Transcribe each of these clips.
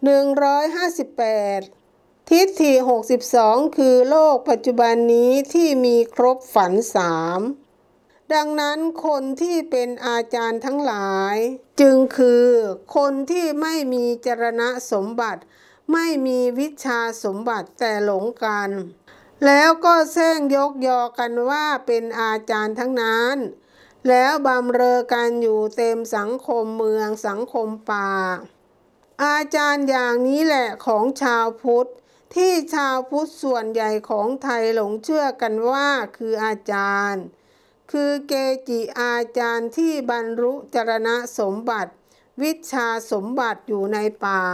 158 ทิฏฐิ 62 คือโลกปัจจุบันนี้ที่มีครบฝันสามดังนั้นคนที่เป็นอาจารย์ทั้งหลาย จึงคือคนที่ไม่มีจรณะสมบัติ ไม่มีวิชาสมบัติแต่หลงกัน แล้วก็แซงยกยอกันว่าเป็นอาจารย์ทั้งนั้น แล้วบำเรอกันอยู่เต็มสังคมเมืองสังคมป่า อาจารย์อย่างนี้แหละของชาวพุทธ ที่ชาวพุทธส่วนใหญ่ของไทยหลงเชื่อกันว่าคืออาจารย์ คือเกจิอาจารย์ที่บรรลุจรณะสมบัติ วิชาสมบัติอยู่ในป่า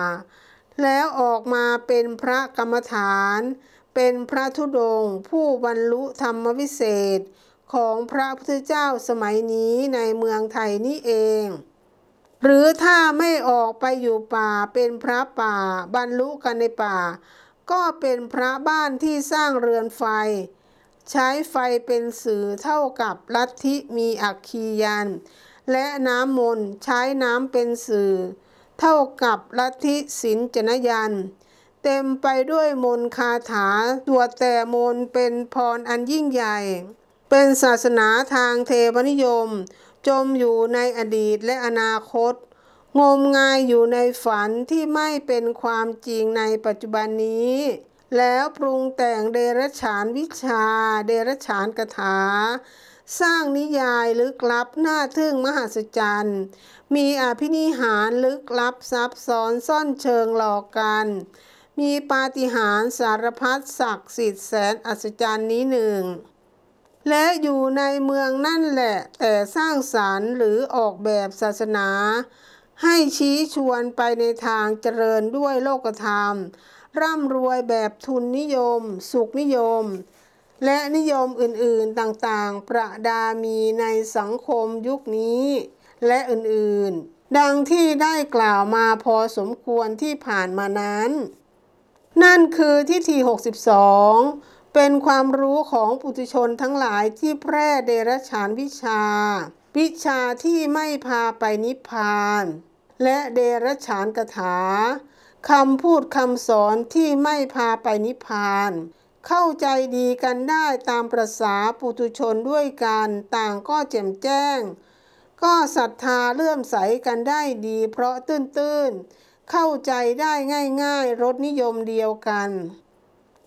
แล้วออกมาเป็นพระกรรมฐาน เป็นพระธุดงค์ผู้บรรลุธรรมวิเศษของพระพุทธเจ้าสมัยนี้ในเมืองไทยนี่เอง หรือถ้าไม่ออกไปอยู่ป่าเป็นพระป่าบรรลุกันในป่า ก็เป็นพระบ้านที่สร้างเรือนไฟ ใช้ไฟเป็นสื่อเท่ากับลัทธิมีอักคียัน และน้ำมนต์ใช้น้ำเป็นสื่อ เท่ากับลัทธิสินจนยัน เต็มไปด้วยมนคาถาตัวแต่มนเป็นพรอันยิ่งใหญ่ เป็นศาสนาทางเทวนิยม จมอยู่ในอดีตและอนาคต งมงายอยู่ในฝันที่ไม่เป็นความจริงในปัจจุบันนี้ แล้วปรุงแต่งเดรัจฉานวิชา เดรัจฉานกถา สร้างนิยายลึกลับน่าทึ่งมหัศจรรย์ มีอภินิหารลึกลับซับซ้อนซ่อนเชิงหลอกกันมีปาฏิหาริย์สารพัดศักดิ์สิทธิ์แสนอัศจรรย์นี้หนึ่ง และอยู่ในเมืองนั่นแหละ แต่สร้างสารรค์หรือออกแบบศาสนา ให้ชี้ชวนไปในทางเจริญด้วยโลกธรรม ร่ำรวยแบบทุนนิยม สุขนิยม และนิยมอื่นๆต่างๆ ประดามีในสังคมยุคนี้ และอื่นๆดังที่ได้กล่าวมาพอสมควรที่ผ่านมานั้น นั่นคือทิฏฐิ62 เป็นความรู้ของปุถุชนทั้งหลายที่แพร่เดรัจฉานวิชา วิชาที่ไม่พาไปนิพพาน และเดรัจฉานกถาคำพูดคำสอนที่ไม่พาไปนิพพาน เข้าใจดีกันได้ตามประษาปุถุชนด้วยกันต่างก็แจ่มแจ้ง ก็ศรัทธาเลื่อมใสกันได้ดีเพราะตื้นๆ เข้าใจได้ง่ายๆ รสนิยมเดียวกัน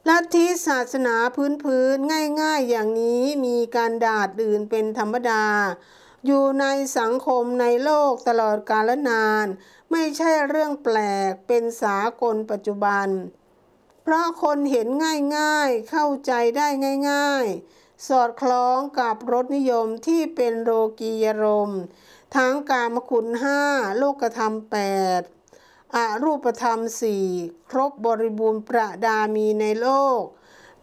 ลัทธิศาสนาพื้นๆง่ายๆ อย่างนี้มีการด่าดื่นเป็นธรรมดา อยู่ในสังคมในโลกตลอดกาลนาน ไม่ใช่เรื่องแปลกเป็นสากลปัจจุบัน เพราะคนเห็นง่ายๆเข้าใจได้ง่าย ๆ สอดคล้องกับรสนิยมที่เป็นโลกียรม ทั้งกามคุณห้าโลกธรรมแปด อรูปธรรมสี่ครบบริบูรณ์ประดามีในโลก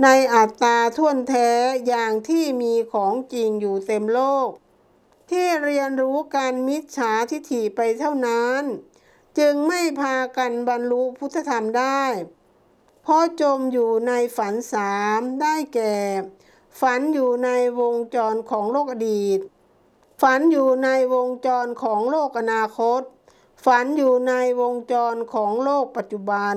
ในอัตตาท่วนแท้อย่างที่มีของจริงอยู่เต็มโลก ที่เรียนรู้การมิจฉาทิฐิไปเท่านั้น จึงไม่พากันบรรลุพุทธธรรมได้ เพราะจมอยู่ในฝันสามได้แก่ ฝันอยู่ในวงจรของโลกอดีต ฝันอยู่ในวงจรของโลกอนาคต ฝันอยู่ในวงจรของโลกปัจจุบัน